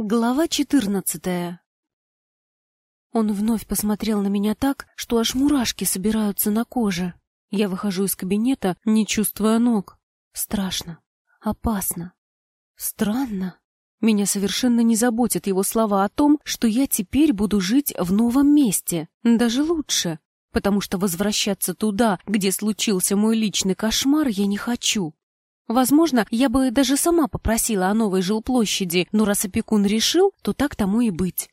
Глава четырнадцатая. Он вновь посмотрел на меня так, что аж мурашки собираются на коже. Я выхожу из кабинета, не чувствуя ног. Страшно. Опасно. Странно. Меня совершенно не заботят его слова о том, что я теперь буду жить в новом месте. Даже лучше. Потому что возвращаться туда, где случился мой личный кошмар, я не хочу. Возможно, я бы даже сама попросила о новой жилплощади, но раз опекун решил, то так тому и быть.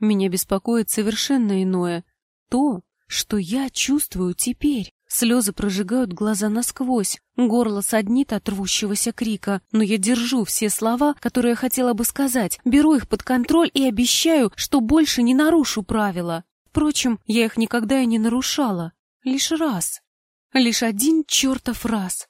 Меня беспокоит совершенно иное. То, что я чувствую теперь. Слезы прожигают глаза насквозь, горло саднит от рвущегося крика, но я держу все слова, которые хотела бы сказать, беру их под контроль и обещаю, что больше не нарушу правила. Впрочем, я их никогда и не нарушала. Лишь раз. Лишь один чертов раз.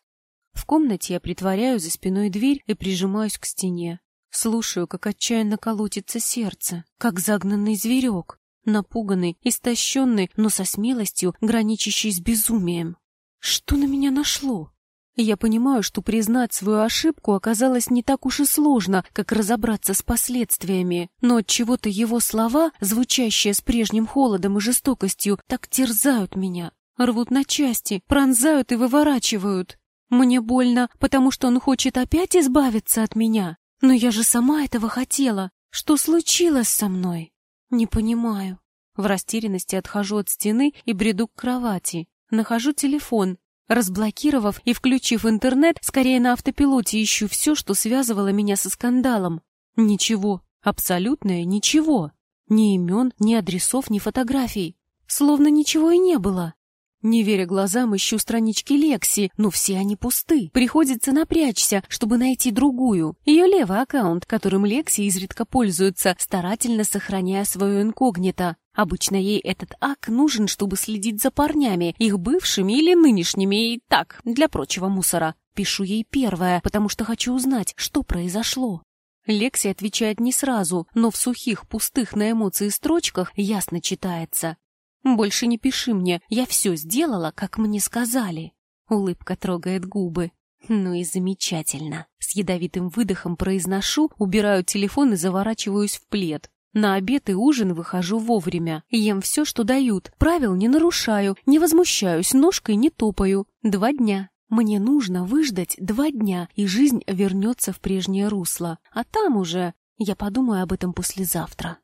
В комнате я притворяю за спиной дверь и прижимаюсь к стене. Слушаю, как отчаянно колотится сердце, как загнанный зверек, напуганный, истощенный, но со смелостью, граничащей с безумием. Что на меня нашло? Я понимаю, что признать свою ошибку оказалось не так уж и сложно, как разобраться с последствиями, но от чего-то его слова, звучащие с прежним холодом и жестокостью, так терзают меня, рвут на части, пронзают и выворачивают. Мне больно, потому что он хочет опять избавиться от меня. Но я же сама этого хотела. Что случилось со мной? Не понимаю. В растерянности отхожу от стены и бреду к кровати. Нахожу телефон. Разблокировав и включив интернет, скорее на автопилоте ищу все, что связывало меня со скандалом. Ничего, абсолютное ничего. Ни имен, ни адресов, ни фотографий. Словно ничего и не было. Не веря глазам, ищу странички Лекси, но все они пусты. Приходится напрячься, чтобы найти другую. Ее левый аккаунт, которым Лекси изредка пользуется, старательно сохраняя свое инкогнито. Обычно ей этот ак нужен, чтобы следить за парнями, их бывшими или нынешними, и так, для прочего мусора. Пишу ей первое, потому что хочу узнать, что произошло. Лекси отвечает не сразу, но в сухих, пустых на эмоции строчках ясно читается. Больше не пиши мне, я все сделала, как мне сказали. Улыбка трогает губы. Ну и замечательно. С ядовитым выдохом произношу, убираю телефон и заворачиваюсь в плед. На обед и ужин выхожу вовремя. Ем все, что дают. Правил не нарушаю, не возмущаюсь, ножкой не топаю. Два дня. Мне нужно выждать два дня, и жизнь вернется в прежнее русло. А там уже... Я подумаю об этом послезавтра.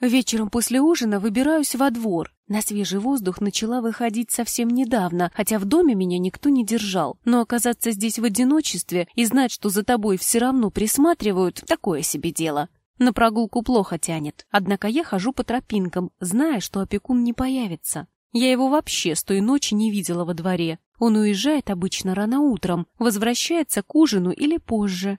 Вечером после ужина выбираюсь во двор. На свежий воздух начала выходить совсем недавно, хотя в доме меня никто не держал. Но оказаться здесь в одиночестве и знать, что за тобой все равно присматривают, такое себе дело. На прогулку плохо тянет. Однако я хожу по тропинкам, зная, что опекун не появится. Я его вообще с той ночи не видела во дворе. Он уезжает обычно рано утром, возвращается к ужину или позже.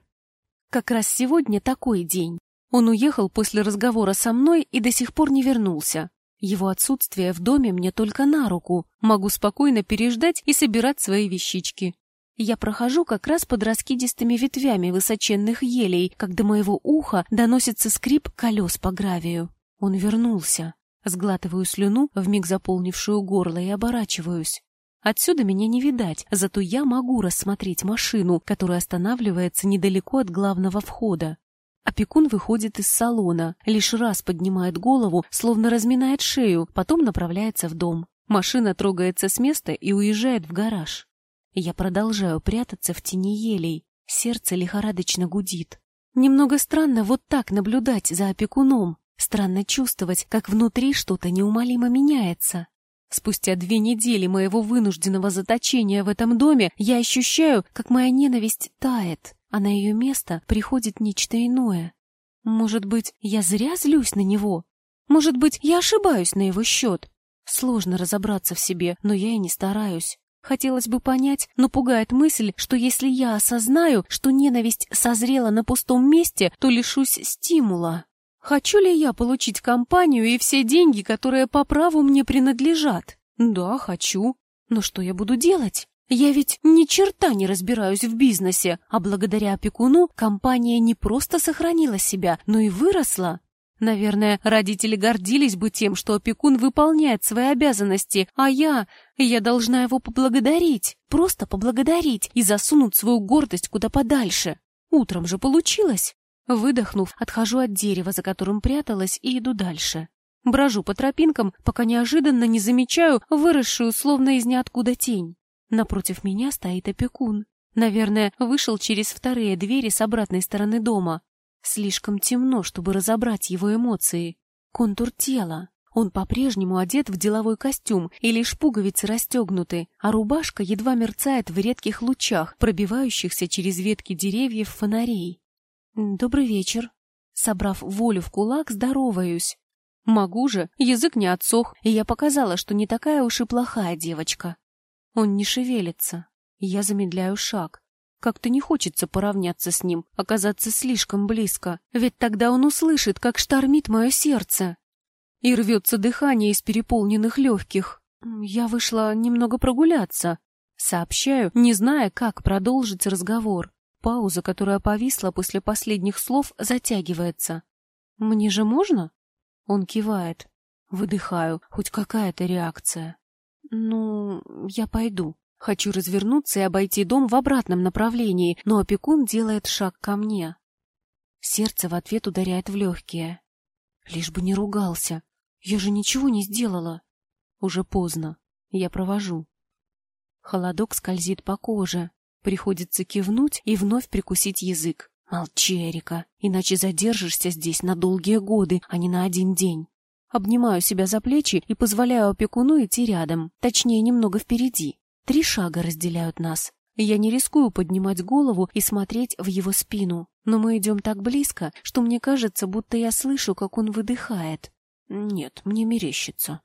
Как раз сегодня такой день. Он уехал после разговора со мной и до сих пор не вернулся. Его отсутствие в доме мне только на руку. Могу спокойно переждать и собирать свои вещички. Я прохожу как раз под раскидистыми ветвями высоченных елей, когда моего уха доносится скрип колес по гравию. Он вернулся. Сглатываю слюну, вмиг заполнившую горло, и оборачиваюсь. Отсюда меня не видать, зато я могу рассмотреть машину, которая останавливается недалеко от главного входа. Опекун выходит из салона, лишь раз поднимает голову, словно разминает шею, потом направляется в дом. Машина трогается с места и уезжает в гараж. Я продолжаю прятаться в тени елей. Сердце лихорадочно гудит. Немного странно вот так наблюдать за опекуном. Странно чувствовать, как внутри что-то неумолимо меняется. Спустя две недели моего вынужденного заточения в этом доме я ощущаю, как моя ненависть тает а на ее место приходит нечто иное. Может быть, я зря злюсь на него? Может быть, я ошибаюсь на его счет? Сложно разобраться в себе, но я и не стараюсь. Хотелось бы понять, но пугает мысль, что если я осознаю, что ненависть созрела на пустом месте, то лишусь стимула. Хочу ли я получить компанию и все деньги, которые по праву мне принадлежат? Да, хочу. Но что я буду делать? Я ведь ни черта не разбираюсь в бизнесе, а благодаря опекуну компания не просто сохранила себя, но и выросла. Наверное, родители гордились бы тем, что опекун выполняет свои обязанности, а я... я должна его поблагодарить, просто поблагодарить и засунуть свою гордость куда подальше. Утром же получилось. Выдохнув, отхожу от дерева, за которым пряталась, и иду дальше. Брожу по тропинкам, пока неожиданно не замечаю выросшую словно из ниоткуда тень. Напротив меня стоит опекун. Наверное, вышел через вторые двери с обратной стороны дома. Слишком темно, чтобы разобрать его эмоции. Контур тела. Он по-прежнему одет в деловой костюм, и лишь пуговицы расстегнуты, а рубашка едва мерцает в редких лучах, пробивающихся через ветки деревьев фонарей. «Добрый вечер». Собрав волю в кулак, здороваюсь. Могу же, язык не отсох, и я показала, что не такая уж и плохая девочка. Он не шевелится. Я замедляю шаг. Как-то не хочется поравняться с ним, оказаться слишком близко, ведь тогда он услышит, как штормит мое сердце. И рвется дыхание из переполненных легких. Я вышла немного прогуляться. Сообщаю, не зная, как продолжить разговор. Пауза, которая повисла после последних слов, затягивается. «Мне же можно?» Он кивает. Выдыхаю, хоть какая-то реакция. Ну, я пойду. Хочу развернуться и обойти дом в обратном направлении, но опекун делает шаг ко мне. Сердце в ответ ударяет в легкие. Лишь бы не ругался. Я же ничего не сделала. Уже поздно. Я провожу. Холодок скользит по коже. Приходится кивнуть и вновь прикусить язык. Молчи, Эрика, иначе задержишься здесь на долгие годы, а не на один день. Обнимаю себя за плечи и позволяю опекуну идти рядом, точнее, немного впереди. Три шага разделяют нас. Я не рискую поднимать голову и смотреть в его спину, но мы идем так близко, что мне кажется, будто я слышу, как он выдыхает. Нет, мне мерещится.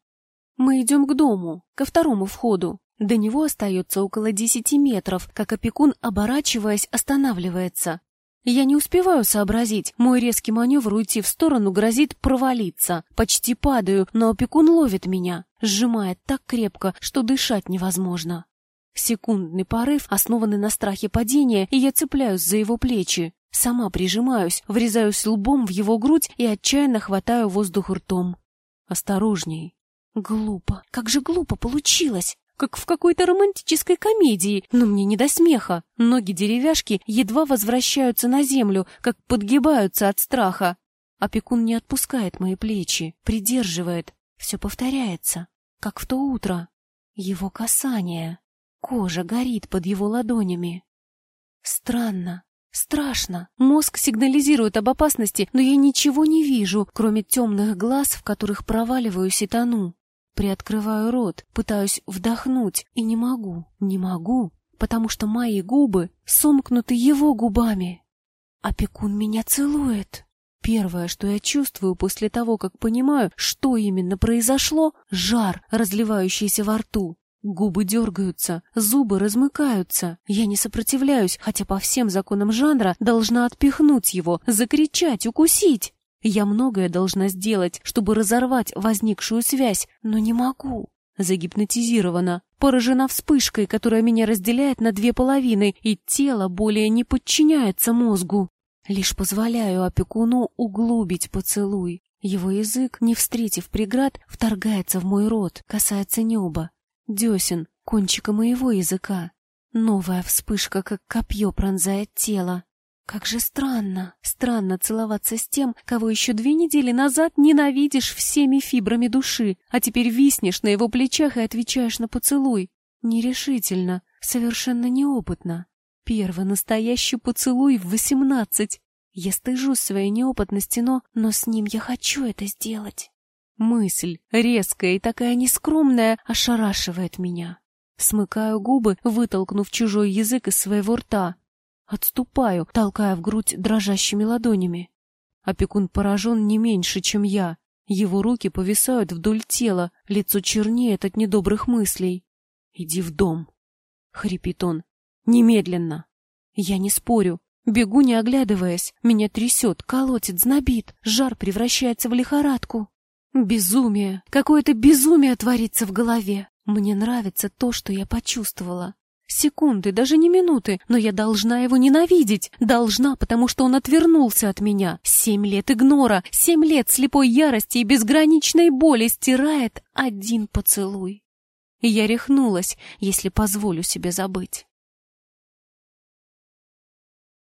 Мы идем к дому, ко второму входу. До него остается около десяти метров, как опекун, оборачиваясь, останавливается. Я не успеваю сообразить. Мой резкий маневр уйти в сторону грозит провалиться. Почти падаю, но опекун ловит меня, сжимает так крепко, что дышать невозможно. Секундный порыв, основанный на страхе падения, и я цепляюсь за его плечи. Сама прижимаюсь, врезаюсь лбом в его грудь и отчаянно хватаю воздух ртом. Осторожней. Глупо. Как же глупо получилось как в какой-то романтической комедии, но мне не до смеха. Ноги деревяшки едва возвращаются на землю, как подгибаются от страха. Опекун не отпускает мои плечи, придерживает. Все повторяется, как в то утро. Его касание. Кожа горит под его ладонями. Странно, страшно. Мозг сигнализирует об опасности, но я ничего не вижу, кроме темных глаз, в которых проваливаюсь и тону. Приоткрываю рот, пытаюсь вдохнуть, и не могу, не могу, потому что мои губы сомкнуты его губами. Опекун меня целует. Первое, что я чувствую после того, как понимаю, что именно произошло, жар, разливающийся во рту. Губы дергаются, зубы размыкаются. Я не сопротивляюсь, хотя по всем законам жанра должна отпихнуть его, закричать, укусить. Я многое должна сделать, чтобы разорвать возникшую связь, но не могу. Загипнотизирована, поражена вспышкой, которая меня разделяет на две половины, и тело более не подчиняется мозгу. Лишь позволяю опекуну углубить поцелуй. Его язык, не встретив преград, вторгается в мой рот, касается неба. Десен, кончика моего языка. Новая вспышка, как копье, пронзает тело. Как же странно, странно целоваться с тем, кого еще две недели назад ненавидишь всеми фибрами души, а теперь виснешь на его плечах и отвечаешь на поцелуй. Нерешительно, совершенно неопытно. Первый настоящий поцелуй в восемнадцать. Я стыжусь своей неопытности, но, но с ним я хочу это сделать. Мысль, резкая и такая нескромная, ошарашивает меня. Смыкаю губы, вытолкнув чужой язык из своего рта, Отступаю, толкая в грудь дрожащими ладонями. Опекун поражен не меньше, чем я. Его руки повисают вдоль тела, лицо чернеет от недобрых мыслей. «Иди в дом», — хрипит он. «Немедленно». Я не спорю. Бегу, не оглядываясь. Меня трясет, колотит, знобит. Жар превращается в лихорадку. Безумие. Какое-то безумие творится в голове. Мне нравится то, что я почувствовала. Секунды, даже не минуты, но я должна его ненавидеть. Должна, потому что он отвернулся от меня. Семь лет игнора, семь лет слепой ярости и безграничной боли стирает один поцелуй. Я рехнулась, если позволю себе забыть.